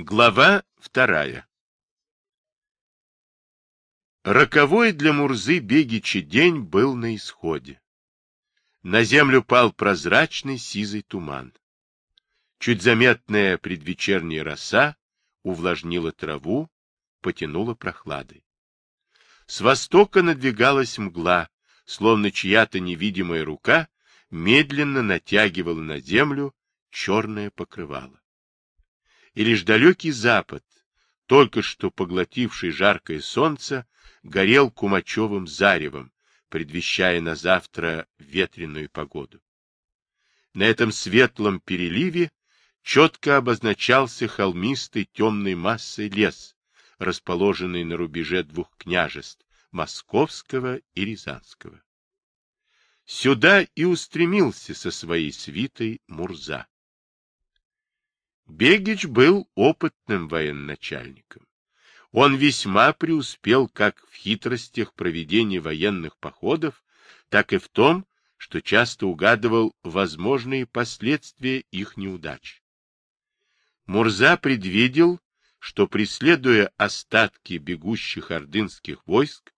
Глава вторая Роковой для Мурзы Бегичи день был на исходе. На землю пал прозрачный сизый туман. Чуть заметная предвечерняя роса увлажнила траву, потянула прохладой. С востока надвигалась мгла, словно чья-то невидимая рука медленно натягивала на землю черное покрывало. И лишь далекий запад, только что поглотивший жаркое солнце, горел кумачевым заревом, предвещая на завтра ветреную погоду. На этом светлом переливе четко обозначался холмистый темной массой лес, расположенный на рубеже двух княжеств — Московского и Рязанского. Сюда и устремился со своей свитой Мурза. Бегич был опытным военачальником. Он весьма преуспел как в хитростях проведения военных походов, так и в том, что часто угадывал возможные последствия их неудач. Мурза предвидел, что, преследуя остатки бегущих ордынских войск,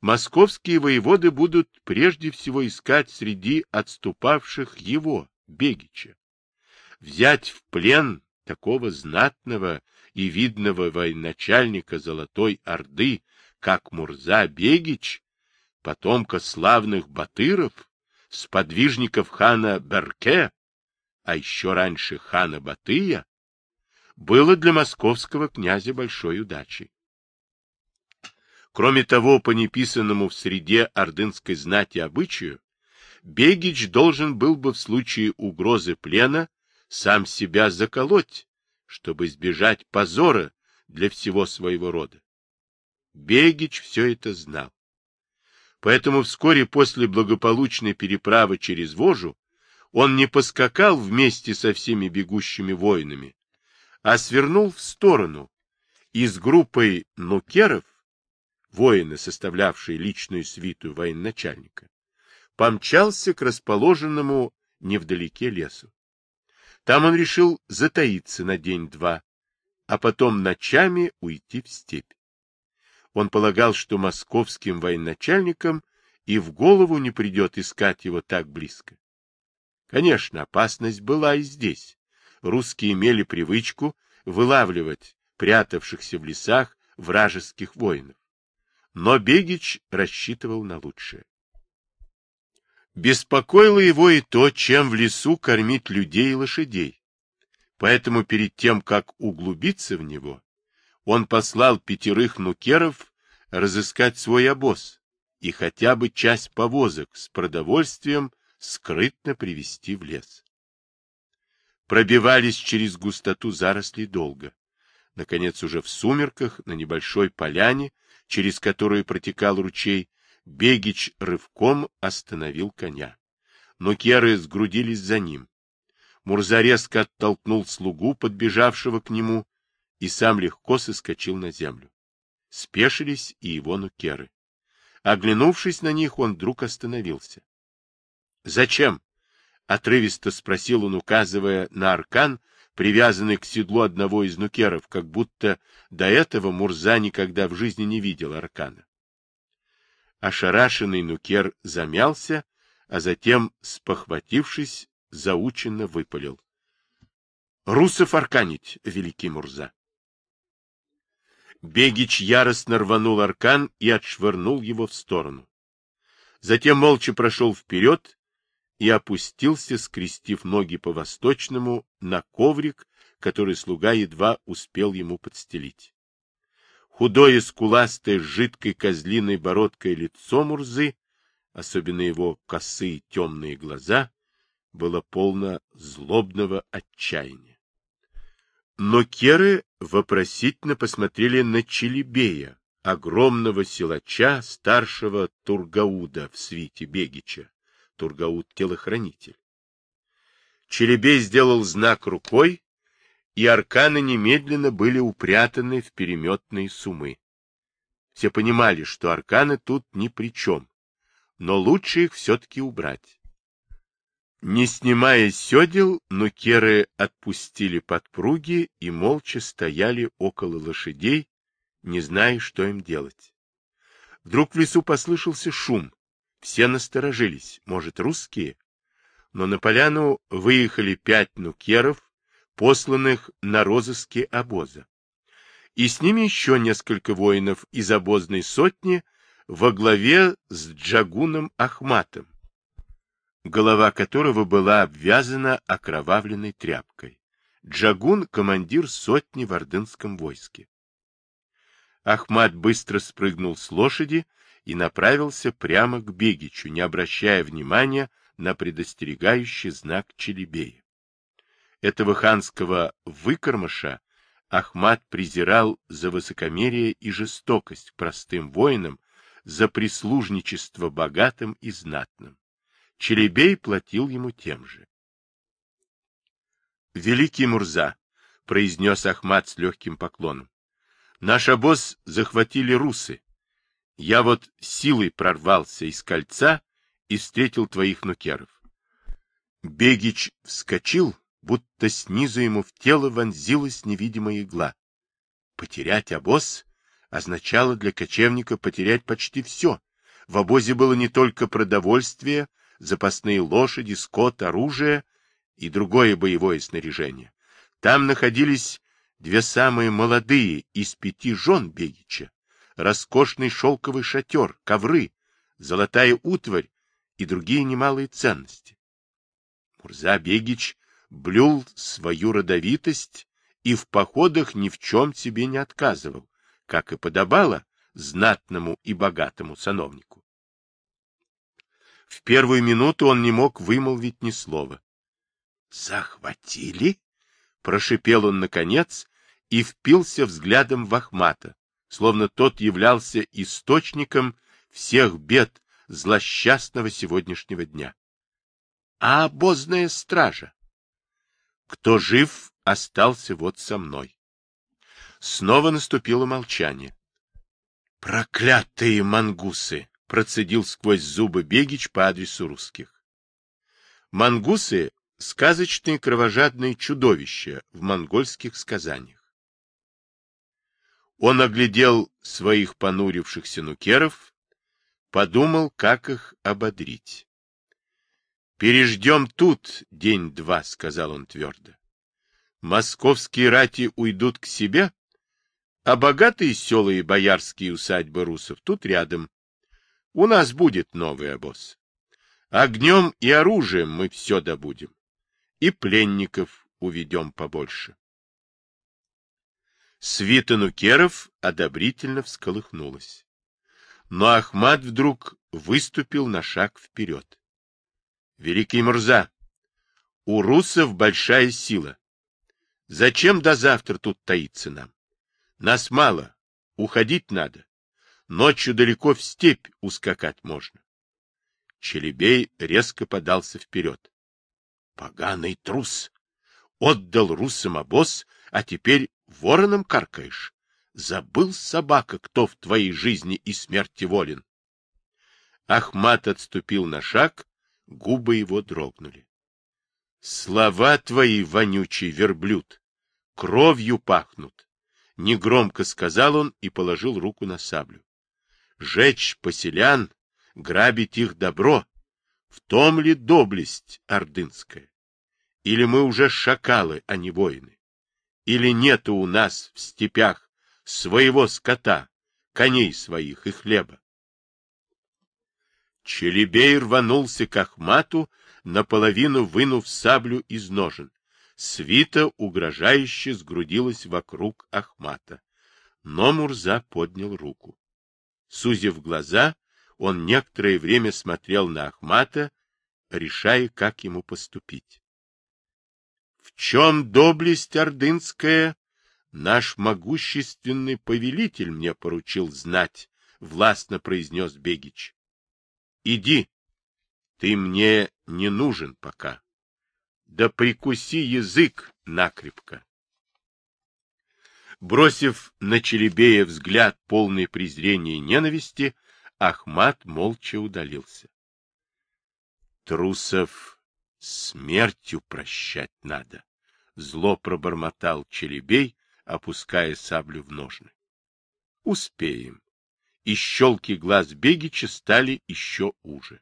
московские воеводы будут прежде всего искать среди отступавших его, Бегича. Взять в плен такого знатного и видного военачальника Золотой Орды, как Мурза Бегич, потомка славных батыров, сподвижников хана Берке, а еще раньше хана Батыя, было для московского князя большой удачей. Кроме того, по неписанному в среде ордынской знати обычаю, Бегич должен был бы в случае угрозы плена сам себя заколоть, чтобы избежать позора для всего своего рода. Бегич все это знал. Поэтому вскоре после благополучной переправы через Вожу он не поскакал вместе со всеми бегущими воинами, а свернул в сторону и с группой нукеров, воины, составлявшие личную свиту военачальника, помчался к расположенному невдалеке лесу. Там он решил затаиться на день-два, а потом ночами уйти в степь. Он полагал, что московским военачальникам и в голову не придет искать его так близко. Конечно, опасность была и здесь. Русские имели привычку вылавливать прятавшихся в лесах вражеских воинов. Но Бегич рассчитывал на лучшее. Беспокоило его и то, чем в лесу кормить людей и лошадей. Поэтому перед тем, как углубиться в него, он послал пятерых нукеров разыскать свой обоз и хотя бы часть повозок с продовольствием скрытно привести в лес. Пробивались через густоту зарослей долго. Наконец, уже в сумерках, на небольшой поляне, через которую протекал ручей, Бегич рывком остановил коня. Но керы сгрудились за ним. Мурза резко оттолкнул слугу, подбежавшего к нему, и сам легко соскочил на землю. Спешились и его нукеры. Оглянувшись на них, он вдруг остановился. — Зачем? — отрывисто спросил он, указывая на аркан, привязанный к седлу одного из нукеров, как будто до этого Мурза никогда в жизни не видел аркана. Ошарашенный Нукер замялся, а затем, спохватившись, заученно выпалил. — Русов арканить, великий Мурза! Бегич яростно рванул аркан и отшвырнул его в сторону. Затем молча прошел вперед и опустился, скрестив ноги по-восточному, на коврик, который слуга едва успел ему подстелить. Худое, скуластое, с жидкой козлиной бородкой лицо Мурзы, особенно его косые темные глаза, было полно злобного отчаяния. Но керы вопросительно посмотрели на Челебея, огромного силача, старшего Тургауда в свите Бегича, Тургауд-телохранитель. Челебей сделал знак рукой, и арканы немедленно были упрятаны в переметные сумы. Все понимали, что арканы тут ни при чем, но лучше их все-таки убрать. Не снимая седел, нукеры отпустили подпруги и молча стояли около лошадей, не зная, что им делать. Вдруг в лесу послышался шум. Все насторожились. Может, русские? Но на поляну выехали пять нукеров, посланных на розыске обоза. И с ними еще несколько воинов из обозной сотни во главе с Джагуном Ахматом, голова которого была обвязана окровавленной тряпкой. Джагун — командир сотни в ордынском войске. Ахмат быстро спрыгнул с лошади и направился прямо к Бегичу, не обращая внимания на предостерегающий знак Челебея. Этого ханского выкормыша Ахмат презирал за высокомерие и жестокость простым воинам, за прислужничество богатым и знатным. Челебей платил ему тем же. «Великий Мурза», — произнес Ахмат с легким поклоном, — «наш обоз захватили русы. Я вот силой прорвался из кольца и встретил твоих нукеров». Бегич вскочил, будто снизу ему в тело вонзилась невидимая игла. Потерять обоз означало для кочевника потерять почти все. В обозе было не только продовольствие, запасные лошади, скот, оружие и другое боевое снаряжение. Там находились две самые молодые из пяти жен Бегича, роскошный шелковый шатер, ковры, золотая утварь и другие немалые ценности. Мурза Бегич блюл свою родовитость и в походах ни в чем себе не отказывал, как и подобало знатному и богатому сановнику. В первую минуту он не мог вымолвить ни слова. «Захватили?» — прошипел он наконец и впился взглядом в Ахмата, словно тот являлся источником всех бед злосчастного сегодняшнего дня. «А обозная стража?» «Кто жив, остался вот со мной». Снова наступило молчание. «Проклятые мангусы!» процедил сквозь зубы Бегич по адресу русских. Мангусы — сказочные кровожадные чудовища в монгольских сказаниях. Он оглядел своих понурившихся нукеров, подумал, как их ободрить. «Переждем тут день-два», — сказал он твердо. «Московские рати уйдут к себе, а богатые села и боярские усадьбы русов тут рядом, у нас будет новый обоз. Огнем и оружием мы все добудем. И пленников уведем побольше. Свита Нукеров одобрительно всколыхнулась. Но Ахмат вдруг выступил на шаг вперед. Великий Мурза, у русов большая сила. Зачем до завтра тут таиться нам? Нас мало, уходить надо. Ночью далеко в степь ускакать можно. Челебей резко подался вперед. Поганый трус! Отдал русам обоз, а теперь вороном каркаешь. Забыл, собака, кто в твоей жизни и смерти волен. Ахмат отступил на шаг, губы его дрогнули. Слова твои, вонючий верблюд, кровью пахнут. Негромко сказал он и положил руку на саблю жечь поселян, грабить их добро, в том ли доблесть ордынская? Или мы уже шакалы, а не воины? Или нету у нас в степях своего скота, коней своих и хлеба? Челебей рванулся к Ахмату, наполовину вынув саблю из ножен. Свита угрожающе сгрудилась вокруг Ахмата. Но Мурза поднял руку. Сузив глаза, он некоторое время смотрел на Ахмата, решая, как ему поступить. — В чем доблесть ордынская? Наш могущественный повелитель мне поручил знать, — властно произнес Бегич. — Иди, ты мне не нужен пока. Да прикуси язык накрепко. Бросив на Челебея взгляд полный презрения и ненависти, Ахмат молча удалился. Трусов Смертью прощать надо, — зло пробормотал Челебей, опуская саблю в ножны. Успеем. И щелки глаз Бегича стали еще уже.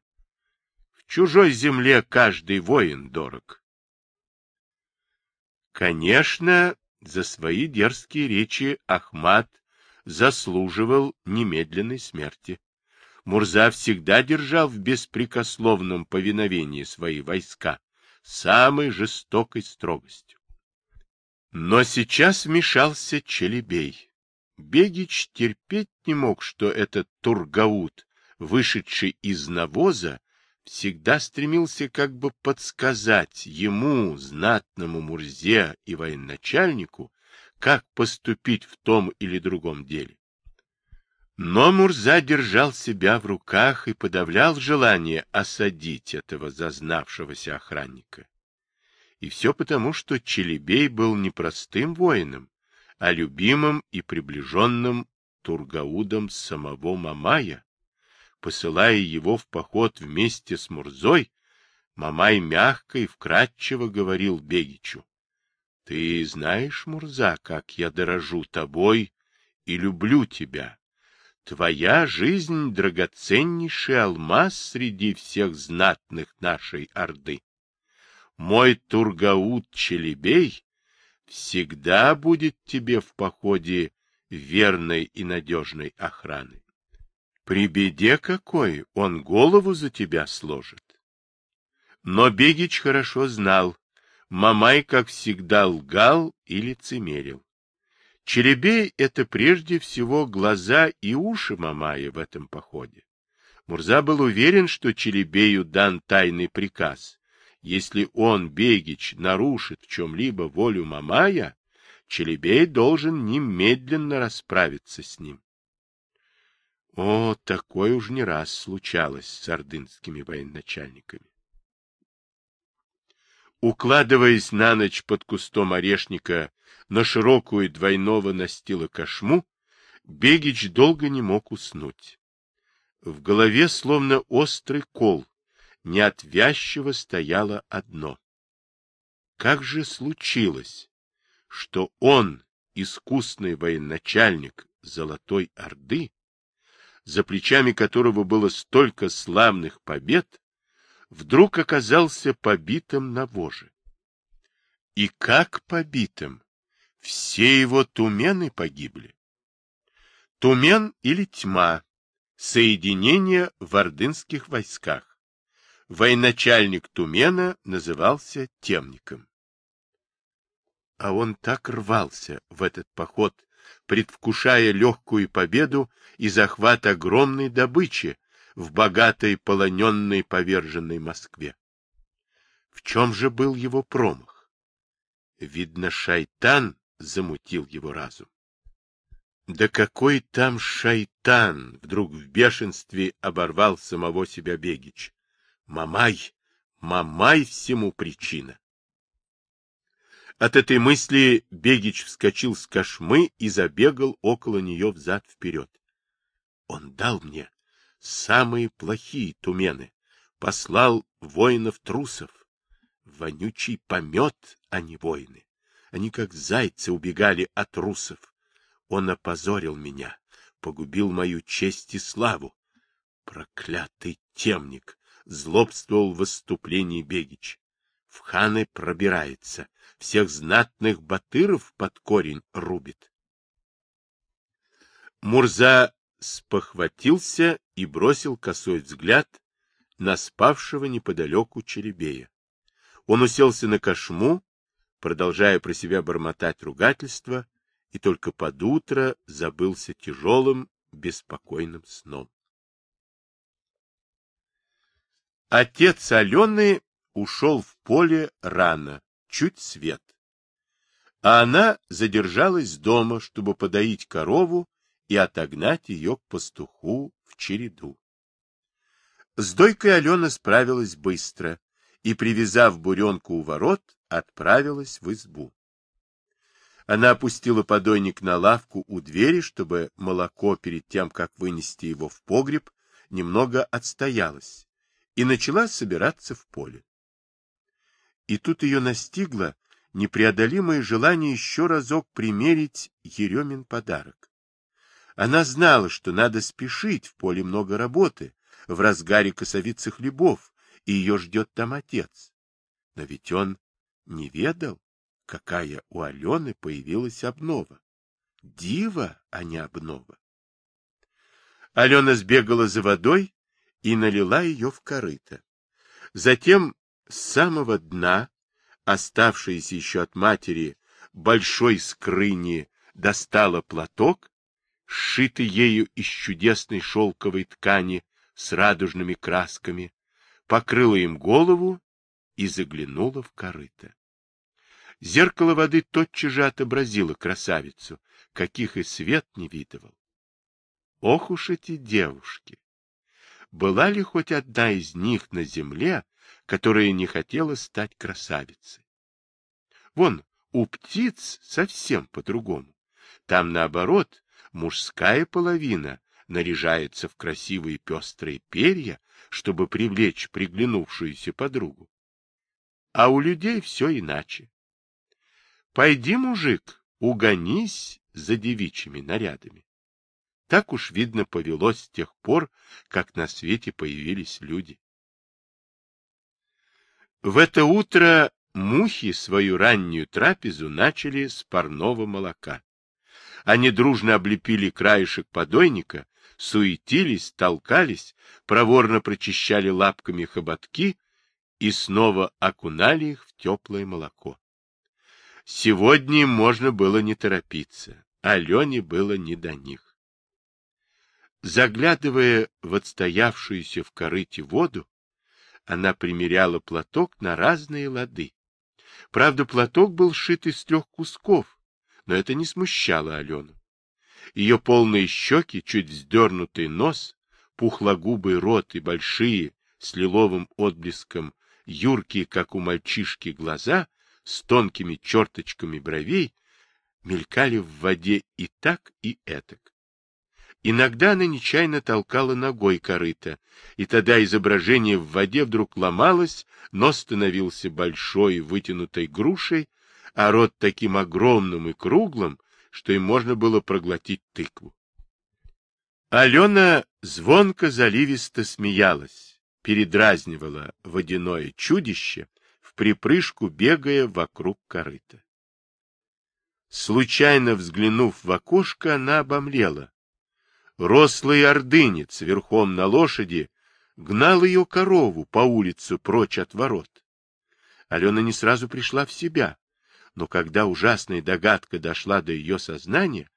В чужой земле каждый воин дорог. Конечно, за свои дерзкие речи Ахмат заслуживал немедленной смерти. Мурза всегда держал в беспрекословном повиновении свои войска, самой жестокой строгостью. Но сейчас вмешался Челебей. Бегич терпеть не мог, что этот Тургаут, вышедший из навоза, всегда стремился как бы подсказать ему, знатному Мурзе и военачальнику, как поступить в том или другом деле. Но Мурза держал себя в руках и подавлял желание осадить этого зазнавшегося охранника. И все потому, что Челебей был не простым воином, а любимым и приближенным Тургаудом самого Мамая. Посылая его в поход вместе с Мурзой, Мамай мягко и вкратчиво говорил Бегичу. — Ты знаешь, Мурза, как я дорожу тобой и люблю тебя. Твоя жизнь — драгоценнейший алмаз среди всех знатных нашей Орды. Мой Тургаут Челебей всегда будет тебе в походе верной и надежной охраны. При беде какой он голову за тебя сложит. Но Бегич хорошо знал, Мамай, как всегда, лгал и лицемерил. Черебей — это прежде всего глаза и уши Мамая в этом походе. Мурза был уверен, что Черебею дан тайный приказ. Если он, Бегич, нарушит в чем-либо волю Мамая, Челебей должен немедленно расправиться с ним. О, такое уж не раз случалось с ордынскими военачальниками. Укладываясь на ночь под кустом орешника на широкую двойного настила кошму, Бегич долго не мог уснуть. В голове, словно острый кол, неотвязчиво стояло одно. Как же случилось, что он, искусный военачальник Золотой Орды, за плечами которого было столько славных побед, вдруг оказался побитым на воже. И как побитым? Все его тумены погибли. Тумен или тьма — соединение в ордынских войсках. Военачальник Тумена назывался темником. А он так рвался в этот поход, предвкушая легкую победу и захват огромной добычи в богатой полоненной поверженной Москве. В чем же был его промах? Видно, шайтан замутил его разум. Да какой там шайтан! Вдруг в бешенстве оборвал самого себя Бегич. Мамай! Мамай всему причина! От этой мысли Бегич вскочил с кошмы и забегал около нее взад-вперед. Он дал мне самые плохие тумены, послал воинов-трусов. Вонючий помет, а не воины. Они как зайцы убегали от русов. Он опозорил меня, погубил мою честь и славу. Проклятый темник! Злобствовал в выступлении Бегич. В ханы пробирается, всех знатных батыров под корень рубит. Мурза спохватился и бросил косой взгляд на спавшего неподалеку Черебея. Он уселся на кошму, продолжая про себя бормотать ругательства, и только под утро забылся тяжелым, беспокойным сном. Отец Алены ушел в поле рано, чуть свет. А она задержалась дома, чтобы подоить корову и отогнать ее к пастуху в череду. С дойкой Алена справилась быстро и, привязав буренку у ворот, отправилась в избу. Она опустила подойник на лавку у двери, чтобы молоко перед тем, как вынести его в погреб, немного отстоялось, и начала собираться в поле. И тут ее настигло непреодолимое желание еще разок примерить Еремин подарок. Она знала, что надо спешить, в поле много работы, в разгаре косовицы хлебов, и ее ждет там отец. Но ведь он не ведал, какая у Алены появилась обнова. Дива, а не обнова. Алена сбегала за водой и налила ее в корыто. Затем с самого дна, оставшейся еще от матери, большой скрыни достала платок, сшитый ею из чудесной шелковой ткани с радужными красками, покрыла им голову и заглянула в корыто. Зеркало воды тотчас же отобразило красавицу, каких и свет не видывал. Ох уж эти девушки! Была ли хоть одна из них на земле, которая не хотела стать красавицей? Вон, у птиц совсем по-другому. Там, наоборот, мужская половина наряжается в красивые пестрые перья, чтобы привлечь приглянувшуюся подругу. А у людей все иначе. Пойди, мужик, угонись за девичьими нарядами. Так уж, видно, повелось с тех пор, как на свете появились люди. В это утро мухи свою раннюю трапезу начали с парного молока. Они дружно облепили краешек подойника, суетились, толкались, проворно прочищали лапками хоботки и снова окунали их в теплое молоко. Сегодня им можно было не торопиться, Алене было не до них. Заглядывая в отстоявшуюся в корыте воду, она примеряла платок на разные лады. Правда, платок был сшит из трех кусков, но это не смущало Алену. Ее полные щеки, чуть вздернутый нос, пухлогубый рот и большие, с лиловым отблеском, юркие, как у мальчишки, глаза с тонкими черточками бровей мелькали в воде и так, и этак. Иногда она нечаянно толкала ногой корыто, и тогда изображение в воде вдруг ломалось, нос становился большой вытянутой грушей, а рот таким огромным и круглым, что им можно было проглотить тыкву. Алена звонко заливисто смеялась, передразнивала водяное чудище, в припрыжку бегая вокруг корыта. Случайно взглянув в окошко, она обомлела. Рослый ордынец верхом на лошади гнал ее корову по улице прочь от ворот. Алена не сразу пришла в себя, но когда ужасная догадка дошла до ее сознания,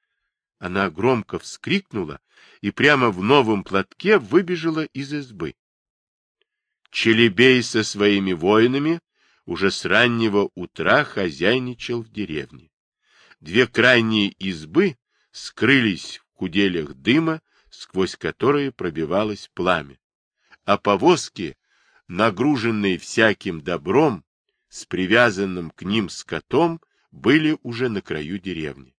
она громко вскрикнула и прямо в новом платке выбежала из избы. Челебей со своими воинами уже с раннего утра хозяйничал в деревне. Две крайние избы скрылись куделях дыма, сквозь которые пробивалось пламя. А повозки, нагруженные всяким добром, с привязанным к ним скотом, были уже на краю деревни.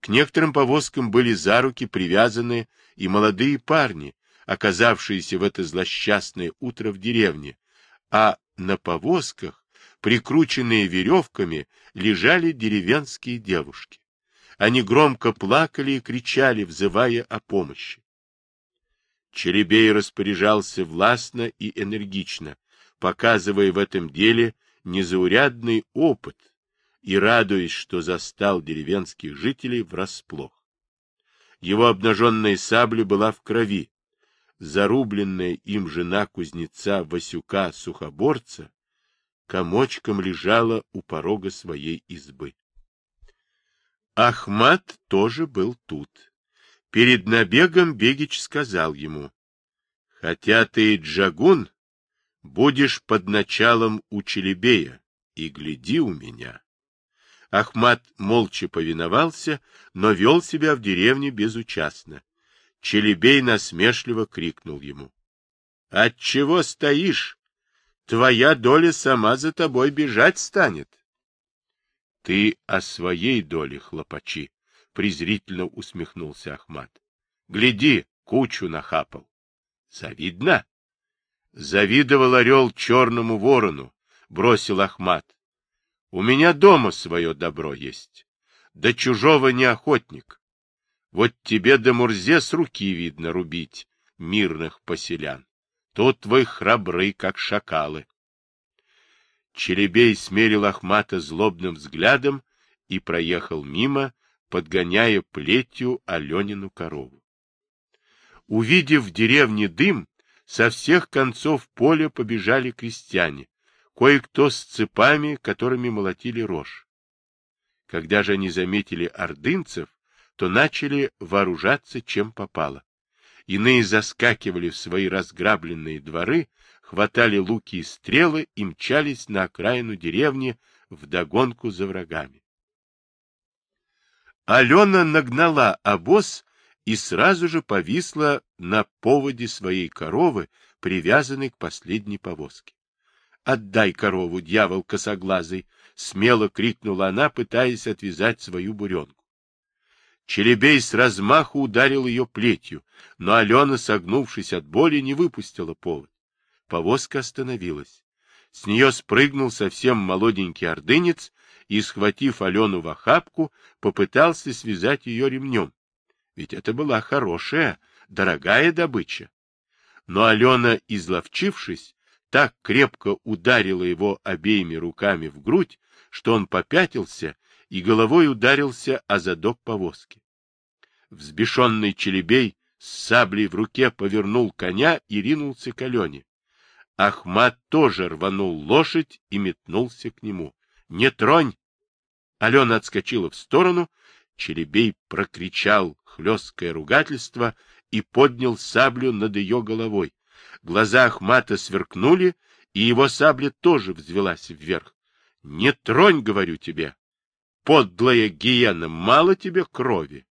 К некоторым повозкам были за руки привязаны и молодые парни, оказавшиеся в это злосчастное утро в деревне, а на повозках, прикрученные веревками, лежали деревенские девушки. Они громко плакали и кричали, взывая о помощи. Черебей распоряжался властно и энергично, показывая в этом деле незаурядный опыт и радуясь, что застал деревенских жителей врасплох. Его обнаженная сабля была в крови. Зарубленная им жена кузнеца Васюка Сухоборца комочком лежала у порога своей избы. Ахмат тоже был тут. Перед набегом Бегич сказал ему, «Хотя ты джагун, будешь под началом у Челебея, и гляди у меня». Ахмат молча повиновался, но вел себя в деревне безучастно. Челебей насмешливо крикнул ему. — Отчего стоишь? Твоя доля сама за тобой бежать станет. — Ты о своей доле хлопачи, — презрительно усмехнулся Ахмат. — Гляди, кучу нахапал. — Завидно? Завидовал орел черному ворону, бросил Ахмат. У меня дома свое добро есть. Да чужого не охотник. Вот тебе до Мурзе с руки видно рубить мирных поселян. Тут твой храбры, как шакалы. Челебей смерил Ахмата злобным взглядом и проехал мимо, подгоняя плетью Аленину корову. Увидев в деревне дым, со всех концов поля побежали крестьяне, кое-кто с цепами, которыми молотили рожь. Когда же они заметили ордынцев, то начали вооружаться чем попало. Иные заскакивали в свои разграбленные дворы, хватали луки и стрелы и мчались на окраину деревни вдогонку за врагами. Алена нагнала обоз и сразу же повисла на поводе своей коровы, привязанной к последней повозке. — Отдай корову, дьявол косоглазый! — смело крикнула она, пытаясь отвязать свою буренку. Челебей с размаху ударил ее плетью, но Алена, согнувшись от боли, не выпустила повод. Повозка остановилась. С нее спрыгнул совсем молоденький ордынец и, схватив Алену в охапку, попытался связать ее ремнем. Ведь это была хорошая, дорогая добыча. Но Алена, изловчившись, так крепко ударила его обеими руками в грудь, что он попятился и головой ударился о задок повозки. Взбешенный Челебей с саблей в руке повернул коня и ринулся к Алене. Ахмат тоже рванул лошадь и метнулся к нему. — Не тронь! Алена отскочила в сторону, Челебей прокричал хлесткое ругательство и поднял саблю над ее головой. Глаза Ахмата сверкнули, и его сабля тоже взвелась вверх. — Не тронь, говорю тебе! Подлая гиена, мало тебе крови!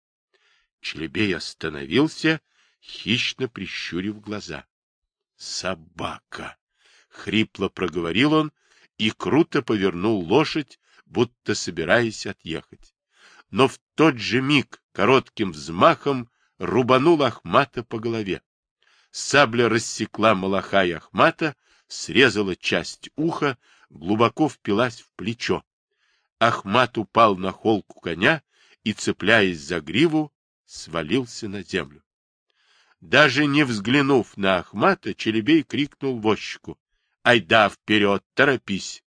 Челебей остановился, хищно прищурив глаза. — Собака! — хрипло проговорил он и круто повернул лошадь, будто собираясь отъехать. Но в тот же миг коротким взмахом рубанул Ахмата по голове. Сабля рассекла Малахая Ахмата, срезала часть уха, глубоко впилась в плечо. Ахмат упал на холку коня и, цепляясь за гриву, свалился на землю. Даже не взглянув на Ахмата, Челебей крикнул возчику. — Айда вперед, торопись!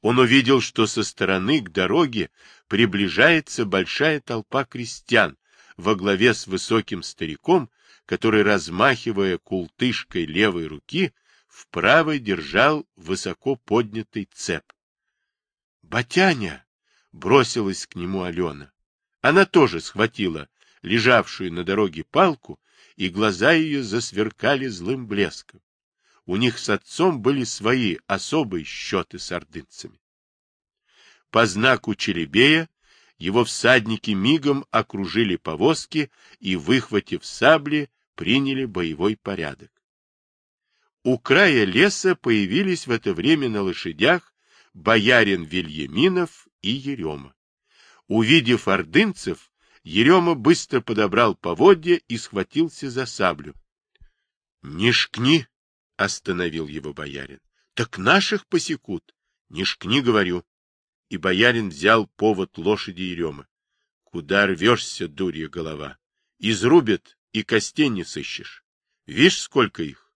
Он увидел, что со стороны к дороге приближается большая толпа крестьян во главе с высоким стариком, который, размахивая култышкой левой руки, в правой держал высоко поднятый цеп. «Батяня!» — бросилась к нему Алена. Она тоже схватила лежавшую на дороге палку, и глаза ее засверкали злым блеском. У них с отцом были свои особые счеты с ордынцами. По знаку Челебея его всадники мигом окружили повозки и, выхватив сабли, приняли боевой порядок. У края леса появились в это время на лошадях боярин Вильяминов и Ерема. Увидев ордынцев, Ерема быстро подобрал поводья и схватился за саблю. — Не шкни! — остановил его боярин. — Так наших посекут. Не шкни, говорю. И боярин взял повод лошади Ерема. — Куда рвешься, дурья голова? Изрубят и костей не сыщешь. Вишь, сколько их?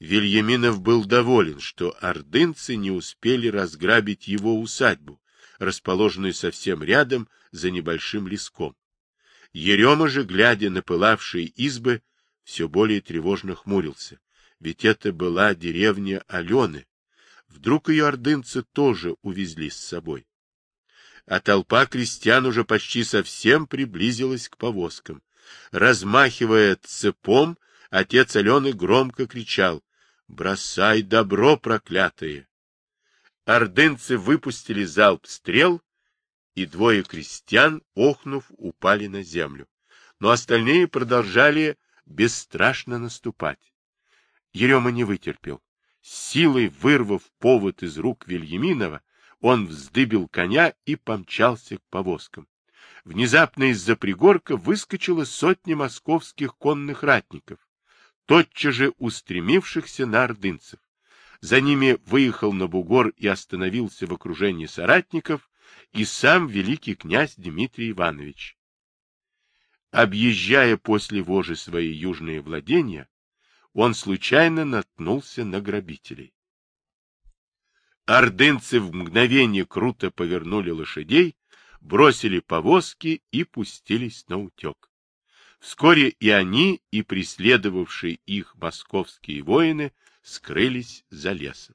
Вильяминов был доволен, что ордынцы не успели разграбить его усадьбу, расположенную совсем рядом за небольшим леском. Ерема же, глядя на пылавшие избы, все более тревожно хмурился, ведь это была деревня Алены. Вдруг ее ордынцы тоже увезли с собой. А толпа крестьян уже почти совсем приблизилась к повозкам. Размахивая цепом, отец Алены громко кричал «Бросай добро, проклятые!» Ордынцы выпустили залп стрел, и двое крестьян, охнув, упали на землю. Но остальные продолжали бесстрашно наступать. Ерема не вытерпел. силой вырвав повод из рук Вильяминова, он вздыбил коня и помчался к повозкам. Внезапно из-за пригорка выскочила сотня московских конных ратников, тотчас же устремившихся на ордынцев. За ними выехал на бугор и остановился в окружении соратников и сам великий князь Дмитрий Иванович. Объезжая после вожи свои южные владения, он случайно наткнулся на грабителей. Ордынцы в мгновение круто повернули лошадей, бросили повозки и пустились на утек. Вскоре и они, и преследовавшие их московские воины скрылись за лесом.